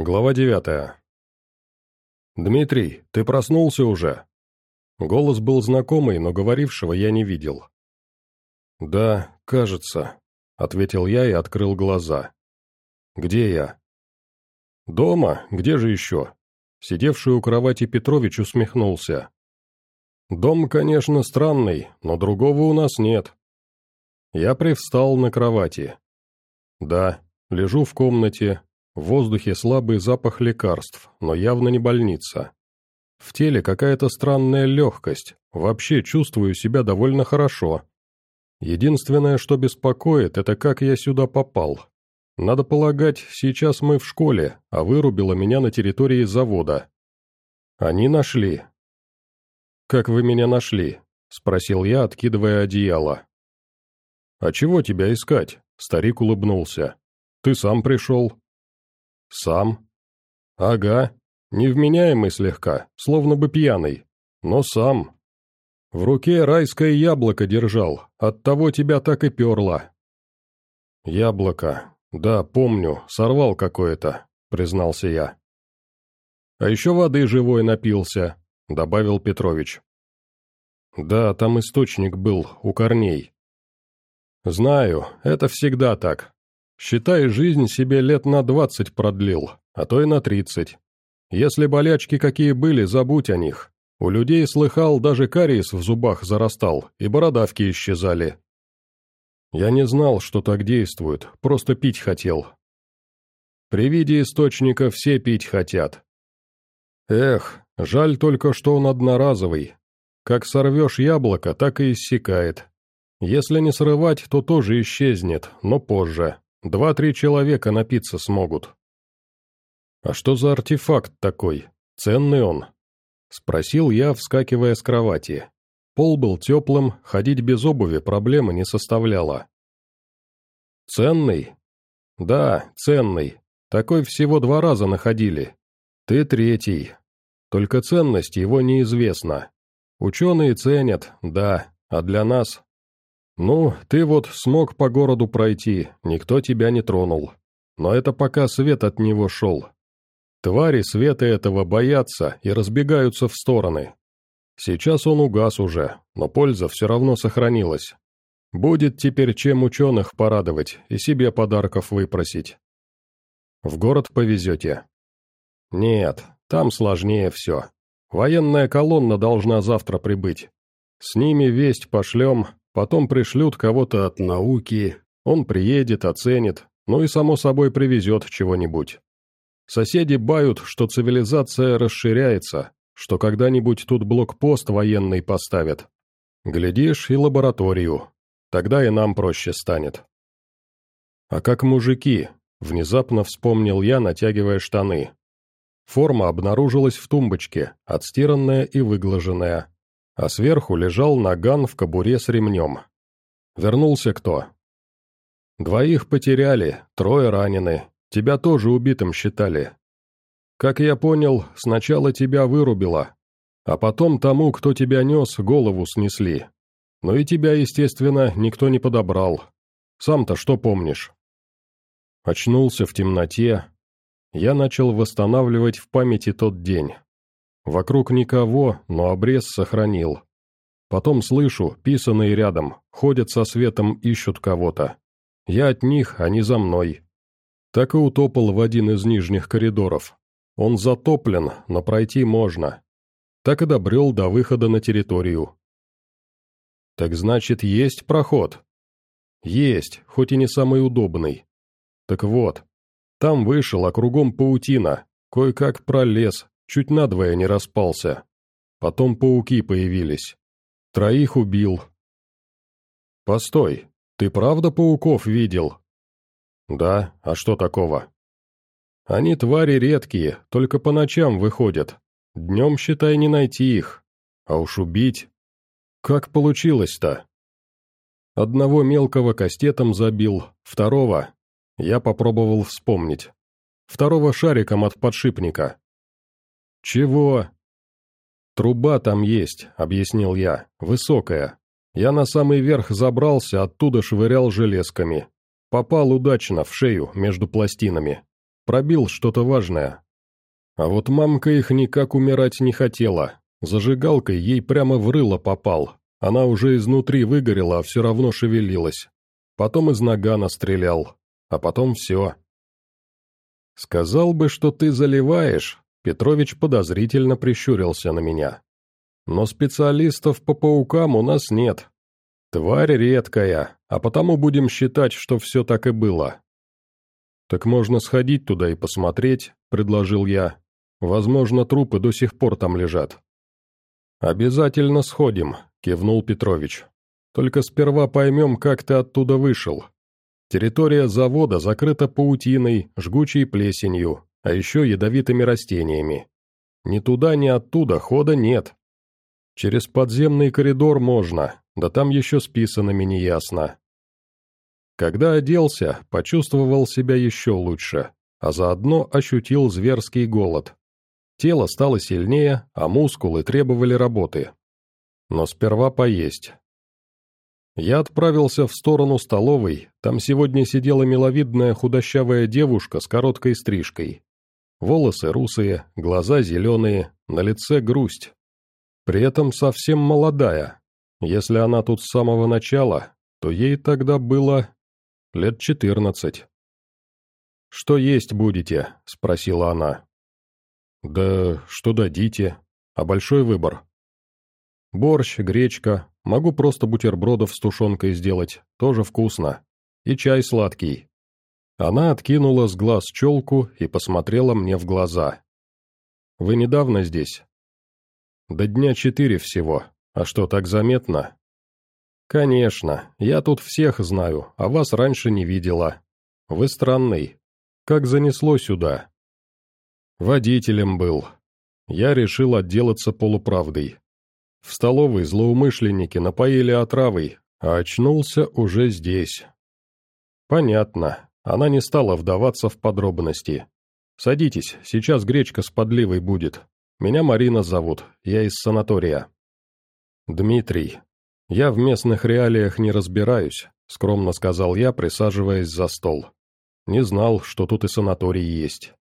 Глава девятая. «Дмитрий, ты проснулся уже?» Голос был знакомый, но говорившего я не видел. «Да, кажется», — ответил я и открыл глаза. «Где я?» «Дома? Где же еще?» Сидевший у кровати Петрович усмехнулся. «Дом, конечно, странный, но другого у нас нет». Я привстал на кровати. «Да, лежу в комнате, в воздухе слабый запах лекарств, но явно не больница. В теле какая-то странная легкость, вообще чувствую себя довольно хорошо. Единственное, что беспокоит, это как я сюда попал. Надо полагать, сейчас мы в школе, а вырубило меня на территории завода. Они нашли. «Как вы меня нашли?» — спросил я, откидывая одеяло. «А чего тебя искать?» — старик улыбнулся. «Ты сам пришел». «Сам?» «Ага. Невменяемый слегка, словно бы пьяный. Но сам. В руке райское яблоко держал, оттого тебя так и перло». «Яблоко. Да, помню, сорвал какое-то», — признался я. «А еще воды живой напился», — добавил Петрович. «Да, там источник был, у корней». «Знаю, это всегда так. Считай, жизнь себе лет на двадцать продлил, а то и на тридцать. Если болячки какие были, забудь о них. У людей, слыхал, даже кариес в зубах зарастал, и бородавки исчезали. Я не знал, что так действует, просто пить хотел. При виде источника все пить хотят. Эх, жаль только, что он одноразовый. Как сорвешь яблоко, так и иссякает. Если не срывать, то тоже исчезнет, но позже. Два-три человека напиться смогут. «А что за артефакт такой? Ценный он?» Спросил я, вскакивая с кровати. Пол был теплым, ходить без обуви проблемы не составляло. «Ценный?» «Да, ценный. Такой всего два раза находили. Ты третий. Только ценность его неизвестна. Ученые ценят, да, а для нас «Ну, ты вот смог по городу пройти, никто тебя не тронул. Но это пока свет от него шел. Твари света этого боятся и разбегаются в стороны. Сейчас он угас уже, но польза все равно сохранилась. Будет теперь чем ученых порадовать и себе подарков выпросить. В город повезете? Нет, там сложнее все. Военная колонна должна завтра прибыть. С ними весть пошлем, Потом пришлют кого-то от науки, он приедет, оценит, ну и само собой привезет чего-нибудь. Соседи бают, что цивилизация расширяется, что когда-нибудь тут блокпост военный поставят. Глядишь, и лабораторию. Тогда и нам проще станет. А как мужики, внезапно вспомнил я, натягивая штаны. Форма обнаружилась в тумбочке, отстиранная и выглаженная а сверху лежал наган в кобуре с ремнем. Вернулся кто? Двоих потеряли, трое ранены, тебя тоже убитым считали. Как я понял, сначала тебя вырубило, а потом тому, кто тебя нес, голову снесли. Но и тебя, естественно, никто не подобрал. Сам-то что помнишь? Очнулся в темноте. Я начал восстанавливать в памяти тот день. Вокруг никого, но обрез сохранил. Потом слышу, писаные рядом, ходят со светом, ищут кого-то. Я от них, они за мной. Так и утопал в один из нижних коридоров. Он затоплен, но пройти можно. Так и добрел до выхода на территорию. Так значит, есть проход? Есть, хоть и не самый удобный. Так вот, там вышел, а кругом паутина, кое-как пролез, Чуть надвое не распался. Потом пауки появились. Троих убил. Постой, ты правда пауков видел? Да, а что такого? Они твари редкие, только по ночам выходят. Днем, считай, не найти их. А уж убить... Как получилось-то? Одного мелкого кастетом забил, второго... Я попробовал вспомнить. Второго шариком от подшипника. «Чего?» «Труба там есть», — объяснил я, — «высокая. Я на самый верх забрался, оттуда швырял железками. Попал удачно, в шею, между пластинами. Пробил что-то важное. А вот мамка их никак умирать не хотела. Зажигалкой ей прямо в рыло попал. Она уже изнутри выгорела, а все равно шевелилась. Потом из нагана стрелял. А потом все. «Сказал бы, что ты заливаешь», — Петрович подозрительно прищурился на меня. «Но специалистов по паукам у нас нет. Тварь редкая, а потому будем считать, что все так и было». «Так можно сходить туда и посмотреть», — предложил я. Возможно, трупы до сих пор там лежат». «Обязательно сходим», — кивнул Петрович. «Только сперва поймем, как ты оттуда вышел. Территория завода закрыта паутиной, жгучей плесенью, а еще ядовитыми растениями. Ни туда, ни оттуда хода нет. Через подземный коридор можно, да там еще списанными неясно. Когда оделся, почувствовал себя еще лучше, а заодно ощутил зверский голод. Тело стало сильнее, а мускулы требовали работы. Но сперва поесть. Я отправился в сторону столовой, там сегодня сидела миловидная худощавая девушка с короткой стрижкой. Волосы русые, глаза зеленые, на лице грусть. При этом совсем молодая. Если она тут с самого начала, то ей тогда было лет четырнадцать. «Что есть будете?» — спросила она. «Да что дадите? А большой выбор?» «Борщ, гречка, могу просто бутербродов с тушенкой сделать, тоже вкусно. И чай сладкий». Она откинула с глаз челку и посмотрела мне в глаза. «Вы недавно здесь?» «До дня четыре всего. А что, так заметно?» «Конечно. Я тут всех знаю, а вас раньше не видела. Вы странный. Как занесло сюда?» Водителем был. Я решил отделаться полуправдой. В столовой злоумышленники напоили отравой, а очнулся уже здесь. Понятно. Она не стала вдаваться в подробности. Садитесь, сейчас гречка с подливой будет. Меня Марина зовут, я из санатория. Дмитрий. Я в местных реалиях не разбираюсь, скромно сказал я, присаживаясь за стол. Не знал, что тут и санаторий есть.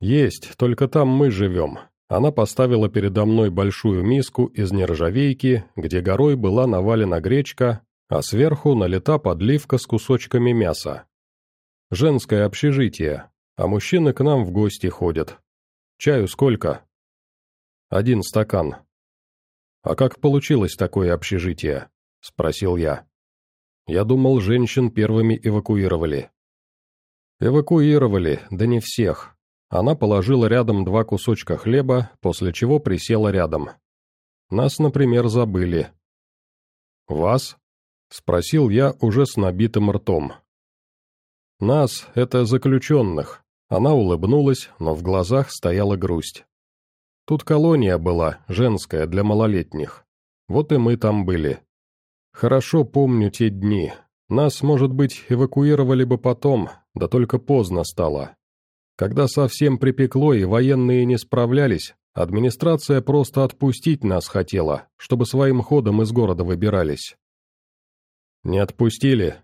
«Есть, только там мы живем». Она поставила передо мной большую миску из нержавейки, где горой была навалена гречка, а сверху налита подливка с кусочками мяса. Женское общежитие, а мужчины к нам в гости ходят. Чаю сколько? Один стакан. А как получилось такое общежитие? Спросил я. Я думал, женщин первыми эвакуировали. Эвакуировали, да не всех. Она положила рядом два кусочка хлеба, после чего присела рядом. Нас, например, забыли. «Вас?» — спросил я уже с набитым ртом. «Нас — это заключенных». Она улыбнулась, но в глазах стояла грусть. Тут колония была, женская, для малолетних. Вот и мы там были. Хорошо помню те дни. Нас, может быть, эвакуировали бы потом, да только поздно стало. Когда совсем припекло и военные не справлялись, администрация просто отпустить нас хотела, чтобы своим ходом из города выбирались. Не отпустили.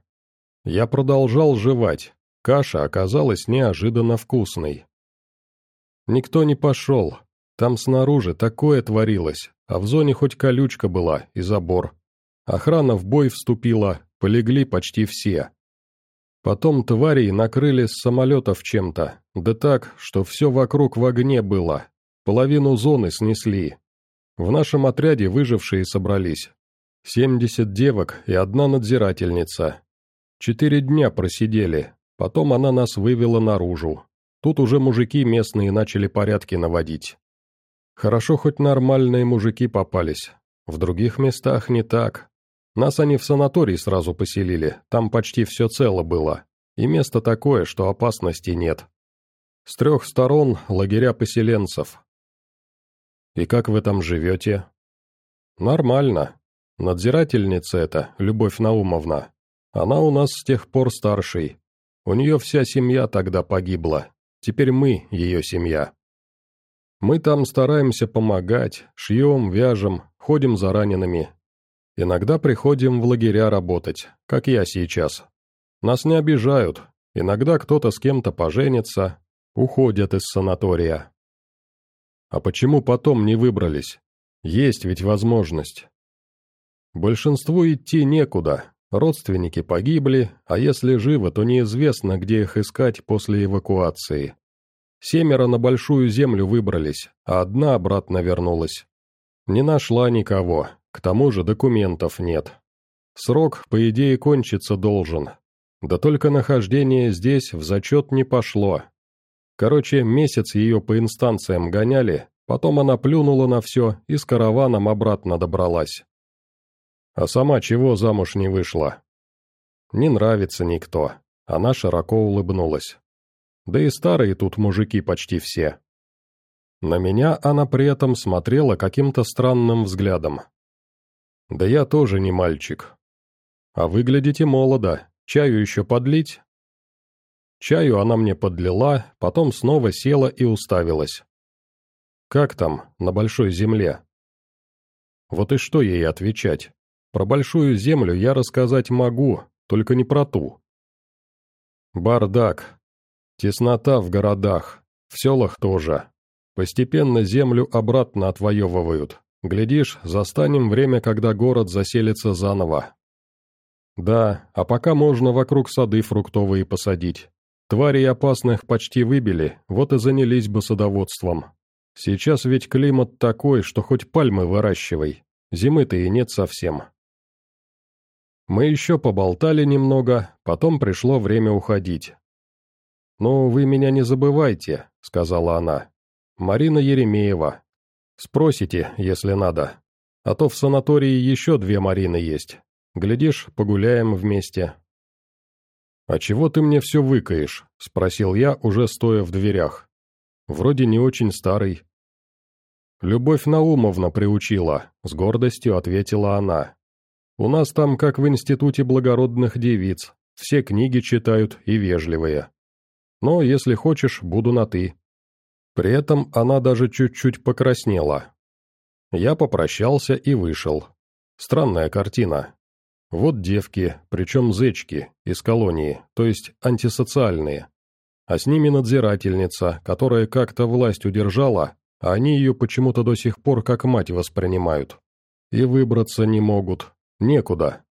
Я продолжал жевать. Каша оказалась неожиданно вкусной. Никто не пошел. Там снаружи такое творилось, а в зоне хоть колючка была и забор. Охрана в бой вступила, полегли почти все. Потом тварей накрыли с самолетов чем-то, да так, что все вокруг в огне было. Половину зоны снесли. В нашем отряде выжившие собрались. Семьдесят девок и одна надзирательница. Четыре дня просидели, потом она нас вывела наружу. Тут уже мужики местные начали порядки наводить. Хорошо хоть нормальные мужики попались. В других местах не так. Нас они в санаторий сразу поселили, там почти все цело было. И место такое, что опасности нет. С трех сторон лагеря поселенцев. И как вы там живете? Нормально. Надзирательница эта, Любовь Наумовна. Она у нас с тех пор старший. У нее вся семья тогда погибла. Теперь мы ее семья. Мы там стараемся помогать, шьем, вяжем, ходим за ранеными, Иногда приходим в лагеря работать, как я сейчас. Нас не обижают, Иногда кто-то с кем-то поженится, уходят из санатория. А почему потом не выбрались? Есть ведь возможность. Большинству идти некуда, родственники погибли, а если живы, то неизвестно, где их искать после эвакуации. Семеро на Большую Землю выбрались, а одна обратно вернулась. Не нашла никого, к тому же документов нет. Срок, по идее, кончиться должен. Да только нахождение здесь в зачет не пошло. Короче, месяц ее по инстанциям гоняли, потом она плюнула на все и с караваном обратно добралась. А сама чего замуж не вышла? Не нравится никто. Она широко улыбнулась. Да и старые тут мужики почти все. На меня она при этом смотрела каким-то странным взглядом. Да я тоже не мальчик. А выглядите молодо. Чаю еще подлить? Чаю она мне подлила, потом снова села и уставилась. Как там, на большой земле? Вот и что ей отвечать? Про большую землю я рассказать могу, только не про ту. Бардак, Теснота в городах, в селах тоже. Постепенно землю обратно отвоевывают. Глядишь, застанем время, когда город заселится заново. Да, а пока можно вокруг сады фруктовые посадить. Тварей опасных почти выбили, вот и занялись бы садоводством. Сейчас ведь климат такой, что хоть пальмы выращивай. Зимы-то и нет совсем. Мы еще поболтали немного, потом пришло время уходить. «Ну, вы меня не забывайте», — сказала она. «Марина Еремеева. Спросите, если надо. А то в санатории еще две Марины есть. Глядишь, погуляем вместе». «А чего ты мне все выкаешь?» — спросил я, уже стоя в дверях. «Вроде не очень старый». «Любовь Наумовна приучила», — с гордостью ответила она. «У нас там, как в Институте благородных девиц, все книги читают и вежливые но, если хочешь, буду на «ты». При этом она даже чуть-чуть покраснела. Я попрощался и вышел. Странная картина. Вот девки, причем зечки, из колонии, то есть антисоциальные. А с ними надзирательница, которая как-то власть удержала, а они ее почему-то до сих пор как мать воспринимают. И выбраться не могут. Некуда.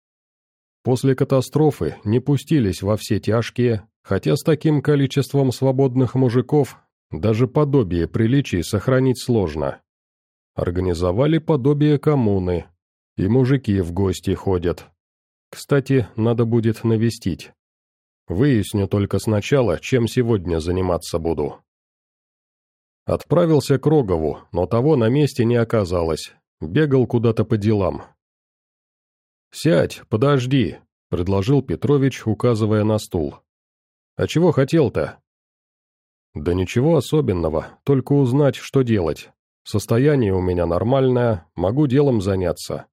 После катастрофы не пустились во все тяжкие, Хотя с таким количеством свободных мужиков даже подобие приличий сохранить сложно. Организовали подобие коммуны, и мужики в гости ходят. Кстати, надо будет навестить. Выясню только сначала, чем сегодня заниматься буду. Отправился к Рогову, но того на месте не оказалось. Бегал куда-то по делам. «Сядь, подожди», — предложил Петрович, указывая на стул. «А чего хотел-то?» «Да ничего особенного, только узнать, что делать. Состояние у меня нормальное, могу делом заняться».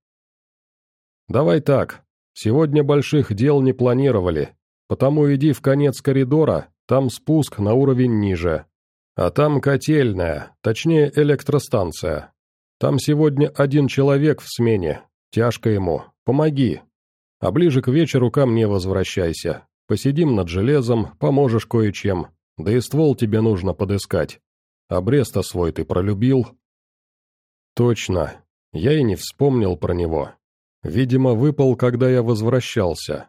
«Давай так. Сегодня больших дел не планировали, потому иди в конец коридора, там спуск на уровень ниже. А там котельная, точнее электростанция. Там сегодня один человек в смене, тяжко ему, помоги. А ближе к вечеру ко мне возвращайся, Посидим над железом, поможешь кое-чем, да и ствол тебе нужно подыскать. Обрез-то свой ты пролюбил?» «Точно. Я и не вспомнил про него. Видимо, выпал, когда я возвращался.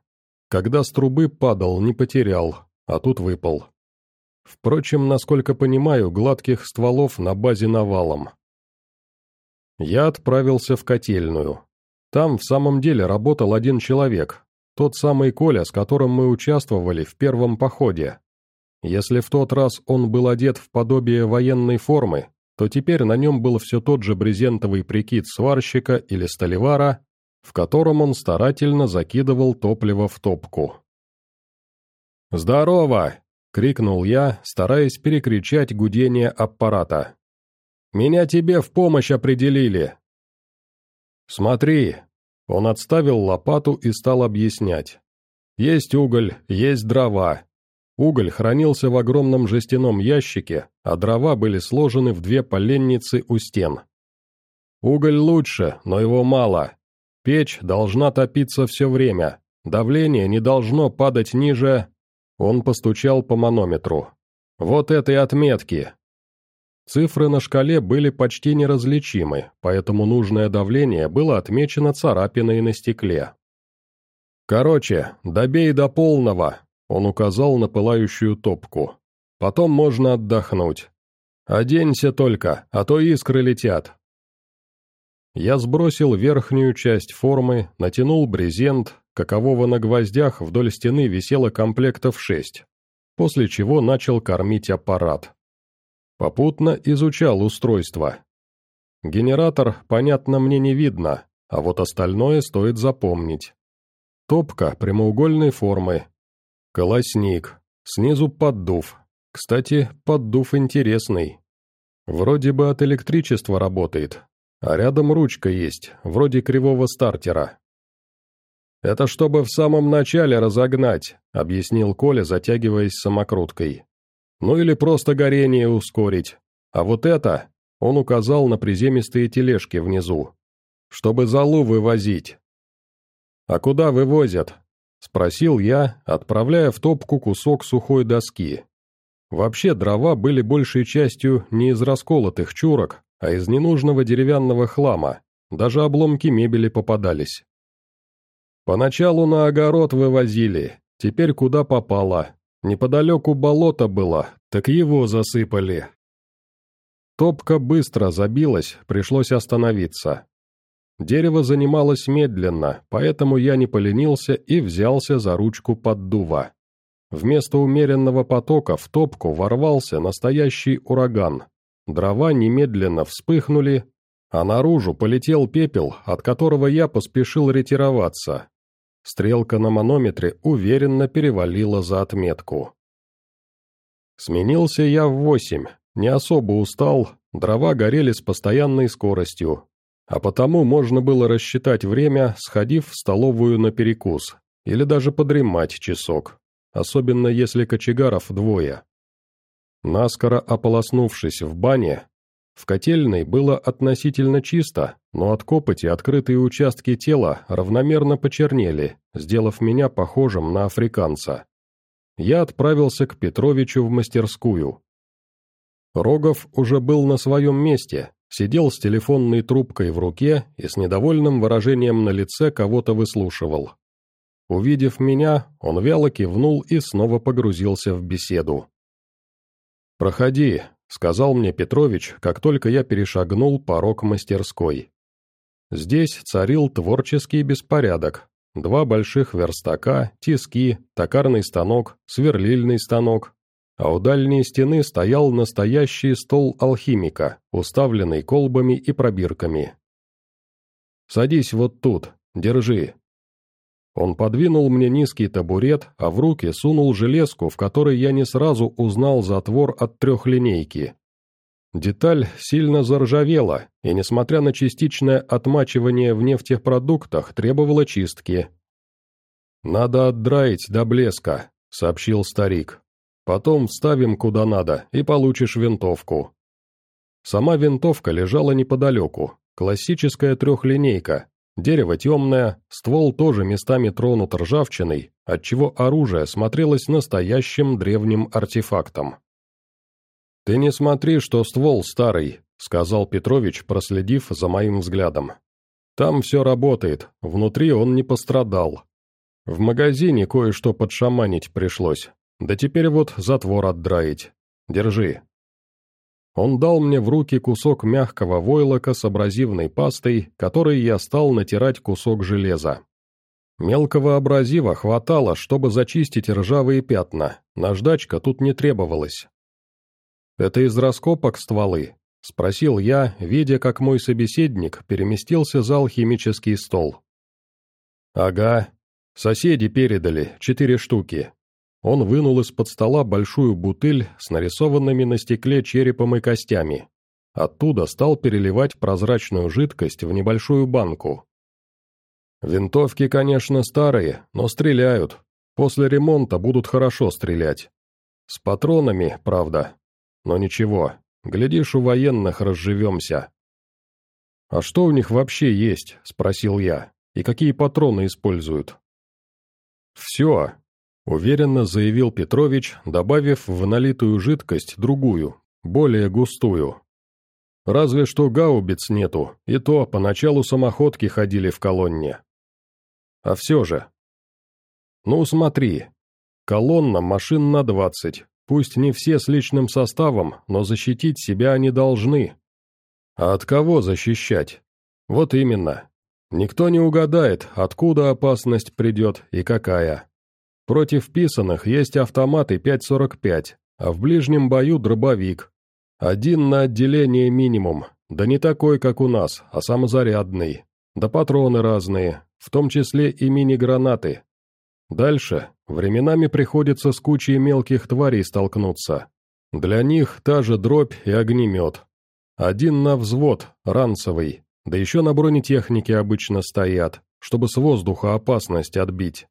Когда с трубы падал, не потерял, а тут выпал. Впрочем, насколько понимаю, гладких стволов на базе навалом. Я отправился в котельную. Там в самом деле работал один человек, тот самый Коля, с которым мы участвовали в первом походе. Если в тот раз он был одет в подобие военной формы, то теперь на нем был все тот же брезентовый прикид сварщика или столевара, в котором он старательно закидывал топливо в топку. «Здорово!» — крикнул я, стараясь перекричать гудение аппарата. «Меня тебе в помощь определили!» «Смотри, он отставил лопату и стал объяснять. «Есть уголь, есть дрова. Уголь хранился в огромном жестяном ящике, а дрова были сложены в две поленницы у стен. Уголь лучше, но его мало. Печь должна топиться все время. Давление не должно падать ниже... Он постучал по манометру. «Вот этой отметки!» Цифры на шкале были почти неразличимы, поэтому нужное давление было отмечено царапиной на стекле. «Короче, добей до полного», — он указал на пылающую топку. «Потом можно отдохнуть. Оденься только, а то искры летят». Я сбросил верхнюю часть формы, натянул брезент, какового на гвоздях вдоль стены висело комплектов шесть, после чего начал кормить аппарат. Попутно изучал устройство. Генератор, понятно, мне не видно, а вот остальное стоит запомнить. Топка прямоугольной формы. Колосник. Снизу поддув. Кстати, поддув интересный. Вроде бы от электричества работает, а рядом ручка есть, вроде кривого стартера. «Это чтобы в самом начале разогнать», — объяснил Коля, затягиваясь самокруткой. «Ну или просто горение ускорить. А вот это...» — он указал на приземистые тележки внизу. «Чтобы залу вывозить». «А куда вывозят?» — спросил я, отправляя в топку кусок сухой доски. Вообще дрова были большей частью не из расколотых чурок, а из ненужного деревянного хлама, даже обломки мебели попадались. Поначалу на огород вывозили, теперь куда попало. Неподалеку болото было, так его засыпали. Топка быстро забилась, пришлось остановиться. Дерево занималось медленно, поэтому я не поленился и взялся за ручку поддува. Вместо умеренного потока в топку ворвался настоящий ураган. Дрова немедленно вспыхнули, а наружу полетел пепел, от которого я поспешил ретироваться. Стрелка на манометре уверенно перевалила за отметку. Сменился я в восемь, не особо устал, дрова горели с постоянной скоростью, а потому можно было рассчитать время, сходив в столовую на перекус, или даже подремать часок, особенно если кочегаров двое. Наскоро ополоснувшись в бане, в котельной было относительно чисто, но от копоти открытые участки тела равномерно почернели, сделав меня похожим на африканца. Я отправился к Петровичу в мастерскую. Рогов уже был на своем месте, сидел с телефонной трубкой в руке и с недовольным выражением на лице кого-то выслушивал. Увидев меня, он вяло кивнул и снова погрузился в беседу. «Проходи», — сказал мне Петрович, как только я перешагнул порог мастерской. Здесь царил творческий беспорядок. Два больших верстака, тиски, токарный станок, сверлильный станок. А у дальней стены стоял настоящий стол алхимика, уставленный колбами и пробирками. «Садись вот тут, держи», он подвинул мне низкий табурет, а в руки сунул железку, в которой я не сразу узнал затвор от трехлинейки. Деталь сильно заржавела, и, несмотря на частичное отмачивание в нефтепродуктах, требовала чистки. «Надо отдраить до блеска», — сообщил старик. «Потом вставим куда надо, и получишь винтовку». Сама винтовка лежала неподалеку, классическая трехлинейка, Дерево темное, ствол тоже местами тронут ржавчиной, отчего оружие смотрелось настоящим древним артефактом. «Ты не смотри, что ствол старый», — сказал Петрович, проследив за моим взглядом. «Там все работает, внутри он не пострадал. В магазине кое-что подшаманить пришлось, да теперь вот затвор отдраить. Держи». Он дал мне в руки кусок мягкого войлока с абразивной пастой, которой я стал натирать кусок железа. Мелкого абразива хватало, чтобы зачистить ржавые пятна, наждачка тут не требовалась. «Это из раскопок стволы?» — спросил я, видя, как мой собеседник переместился за алхимический стол. «Ага. Соседи передали, четыре штуки. Он вынул из-под стола большую бутыль с нарисованными на стекле черепом и костями. Оттуда стал переливать прозрачную жидкость в небольшую банку. Винтовки, конечно, старые, но стреляют. После ремонта будут хорошо стрелять. С патронами, правда. Но ничего, глядишь, у военных разживемся. «А что у них вообще есть?» – спросил я. «И какие патроны используют?» «Все. — уверенно заявил Петрович, добавив в налитую жидкость другую, более густую. «Разве что гаубиц нету, и то поначалу самоходки ходили в колонне. А все же...» «Ну, смотри, колонна машин на двадцать, пусть не все с личным составом, но защитить себя они должны. А от кого защищать? Вот именно. Никто не угадает, откуда опасность придет и какая. Против писаных есть автоматы 5.45, а в ближнем бою дробовик. Один на отделение минимум, да не такой, как у нас, а самозарядный. Да патроны разные, в том числе и мини-гранаты. Дальше временами приходится с кучей мелких тварей столкнуться. Для них та же дробь и огнемет. Один на взвод, ранцевый, да еще на бронетехнике обычно стоят, чтобы с воздуха опасность отбить.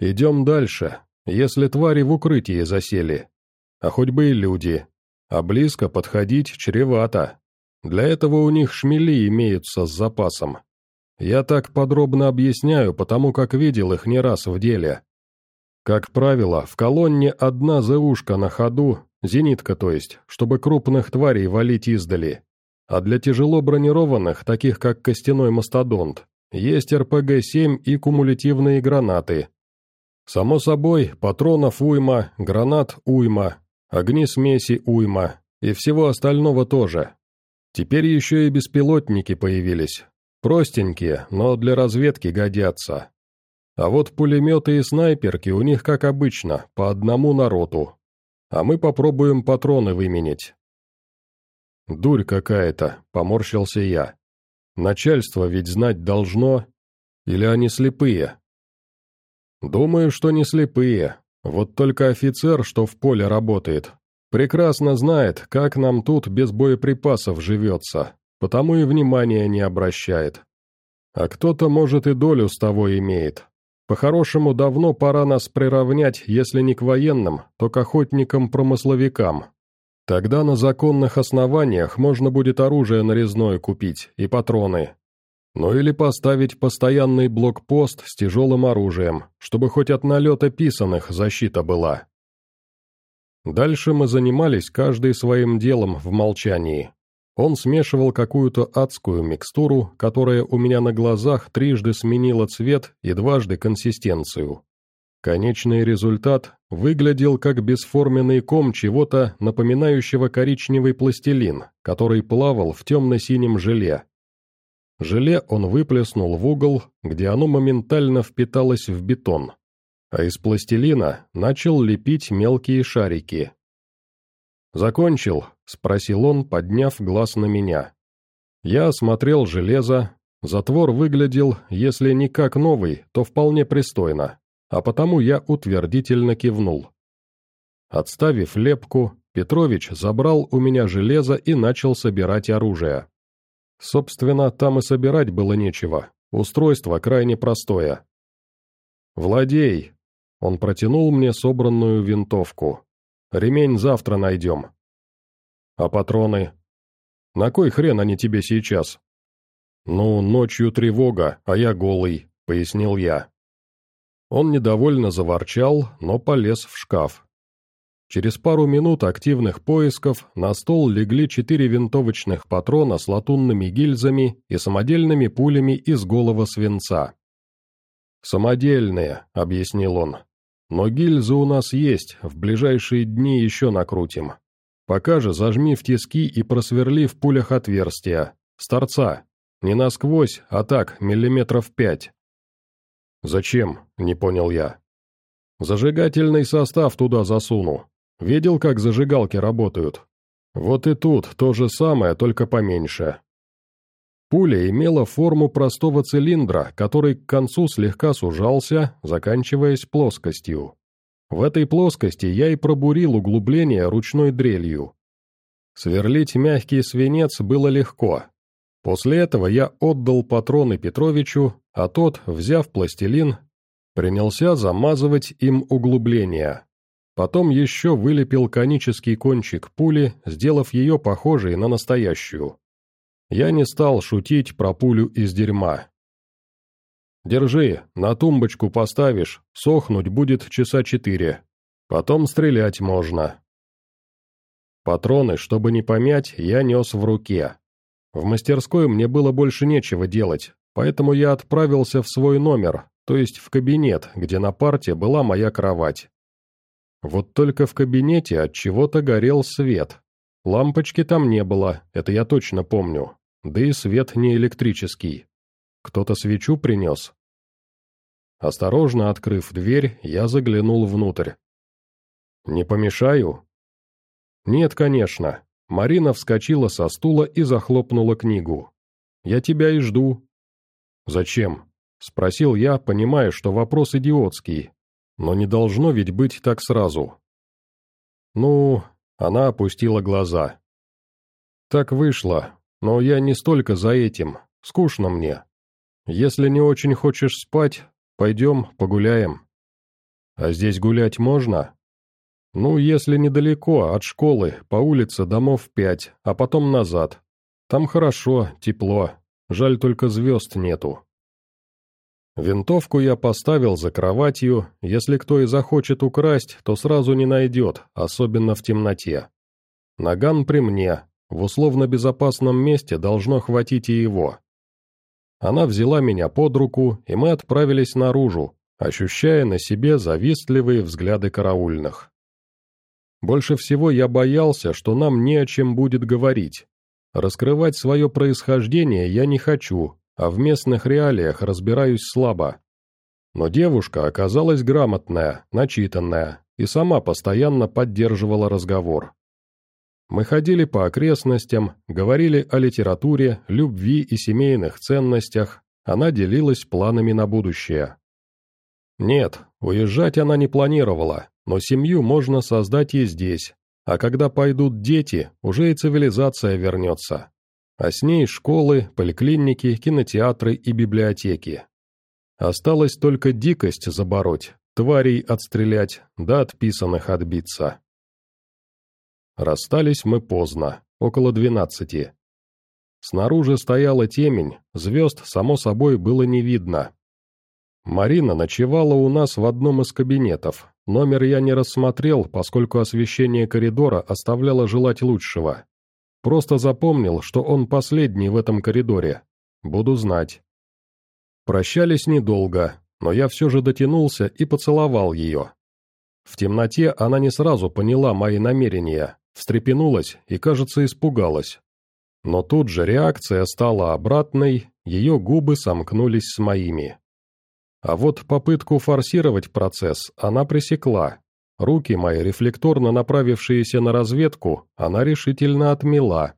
Идем дальше, если твари в укрытии засели. А хоть бы и люди. А близко подходить чревато. Для этого у них шмели имеются с запасом. Я так подробно объясняю, потому как видел их не раз в деле. Как правило, в колонне одна ЗУшка на ходу, зенитка то есть, чтобы крупных тварей валить издали. А для тяжело бронированных, таких как костяной мастодонт, есть РПГ-7 и кумулятивные гранаты, Само собой, патронов уйма, гранат уйма, огни смеси уйма, и всего остального тоже. Теперь еще и беспилотники появились. Простенькие, но для разведки годятся. А вот пулеметы и снайперки у них, как обычно, по одному народу. А мы попробуем патроны выменить. «Дурь какая-то», — поморщился я. «Начальство ведь знать должно. Или они слепые?» «Думаю, что не слепые. Вот только офицер, что в поле работает, прекрасно знает, как нам тут без боеприпасов живется, потому и внимания не обращает. А кто-то, может, и долю с того имеет. По-хорошему, давно пора нас приравнять, если не к военным, то к охотникам-промысловикам. Тогда на законных основаниях можно будет оружие нарезное купить и патроны, ну или поставить постоянный блокпост с тяжелым оружием, чтобы хоть от налета писаных защита была. Дальше мы занимались каждый своим делом в молчании. Он смешивал какую-то адскую микстуру, которая у меня на глазах трижды сменила цвет и дважды консистенцию. Конечный результат выглядел как бесформенный ком чего-то, напоминающего коричневый пластилин, который плавал в темно-синем желе, Желе он выплеснул в угол, где оно моментально впиталось в бетон, а из пластилина начал лепить мелкие шарики. «Закончил?» — спросил он, подняв глаз на меня. Я осмотрел железо, затвор выглядел, если не как новый, то вполне пристойно, а потому я утвердительно кивнул. Отставив лепку, Петрович забрал у меня железо и начал собирать оружие. Собственно, там и собирать было нечего. Устройство крайне простое. «Владей!» Он протянул мне собранную винтовку. «Ремень завтра найдем». «А патроны?» «На кой хрен они тебе сейчас?» «Ну, ночью тревога, а я голый», — пояснил я. Он недовольно заворчал, но полез в шкаф. Через пару минут активных поисков на стол легли четыре винтовочных патрона с латунными гильзами и самодельными пулями из голого свинца. «Самодельные», — объяснил он. «Но гильзы у нас есть, в ближайшие дни еще накрутим. Пока же зажми в тиски и просверли в пулях отверстия. С торца. Не насквозь, а так, миллиметров пять». «Зачем?» — не понял я. «Зажигательный состав туда засуну. Видел, как зажигалки работают? Вот и тут то же самое, только поменьше. Пуля имела форму простого цилиндра, который к концу слегка сужался, заканчиваясь плоскостью. В этой плоскости я и пробурил углубление ручной дрелью. Сверлить мягкий свинец было легко. После этого я отдал патроны Петровичу, а тот, взяв пластилин, принялся замазывать им углубление. Потом еще вылепил конический кончик пули, сделав ее похожей на настоящую. Я не стал шутить про пулю из дерьма. Держи, на тумбочку поставишь, сохнуть будет часа четыре. Потом стрелять можно». Патроны, чтобы не помять, я нес в руке. В мастерской мне было больше нечего делать, поэтому я отправился в свой номер, то есть в кабинет, где на парте была моя кровать. Вот только в кабинете от чего-то горел свет. Лампочки там не было, это я точно помню. Да и свет не электрический. Кто-то свечу принес. Осторожно открыв дверь, я заглянул внутрь. «Не помешаю?» «Нет, конечно». Марина вскочила со стула и захлопнула книгу. «Я тебя и жду». «Зачем?» — спросил я, понимая, что вопрос идиотский. Но не должно ведь быть так сразу. «Ну...» — она опустила глаза. «Так вышло, но я не столько за этим. Скучно мне. Если не очень хочешь спать, пойдем погуляем». «А здесь гулять можно?» «Ну, если недалеко, от школы, по улице домов пять, а потом назад. Там хорошо, тепло. Жаль, только звезд нету». Винтовку я поставил за кроватью, если кто и захочет украсть, то сразу не найдет, особенно в темноте. Наган при мне, в условно безопасном месте должно хватить и его. Она взяла меня под руку, и мы отправились наружу, ощущая на себе завистливые взгляды караульных. Больше всего я боялся, что нам не о чем будет говорить. Раскрывать свое происхождение я не хочу, а в местных реалиях разбираюсь слабо. Но девушка оказалась грамотная, начитанная и сама постоянно поддерживала разговор. Мы ходили по окрестностям, говорили о литературе, любви и семейных ценностях, она делилась планами на будущее. Нет, уезжать она не планировала, но семью можно создать и здесь, а когда пойдут дети, уже и цивилизация вернется. А с ней школы, поликлиники, кинотеатры и библиотеки. Осталось только дикость забороть, тварей отстрелять, да отписанных отбиться. Расстались мы поздно, около двенадцати. Снаружи стояла темень, звезд, само собой, было не видно. Марина ночевала у нас в одном из кабинетов. Номер я не рассмотрел, поскольку освещение коридора оставляло желать лучшего. Просто запомнил, что он последний в этом коридоре. Буду знать. Прощались недолго, но я все же дотянулся и поцеловал ее. В темноте она не сразу поняла мои намерения, встрепенулась и, кажется, испугалась. Но тут же реакция стала обратной, ее губы сомкнулись с моими. А вот попытку форсировать процесс она пресекла. Руки мои, рефлекторно направившиеся на разведку, она решительно отмела.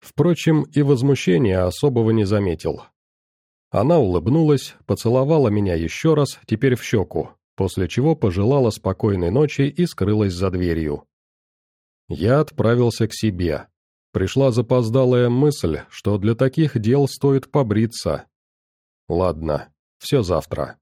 Впрочем, и возмущения особого не заметил. Она улыбнулась, поцеловала меня еще раз, теперь в щеку, после чего пожелала спокойной ночи и скрылась за дверью. Я отправился к себе. Пришла запоздалая мысль, что для таких дел стоит побриться. Ладно, все завтра.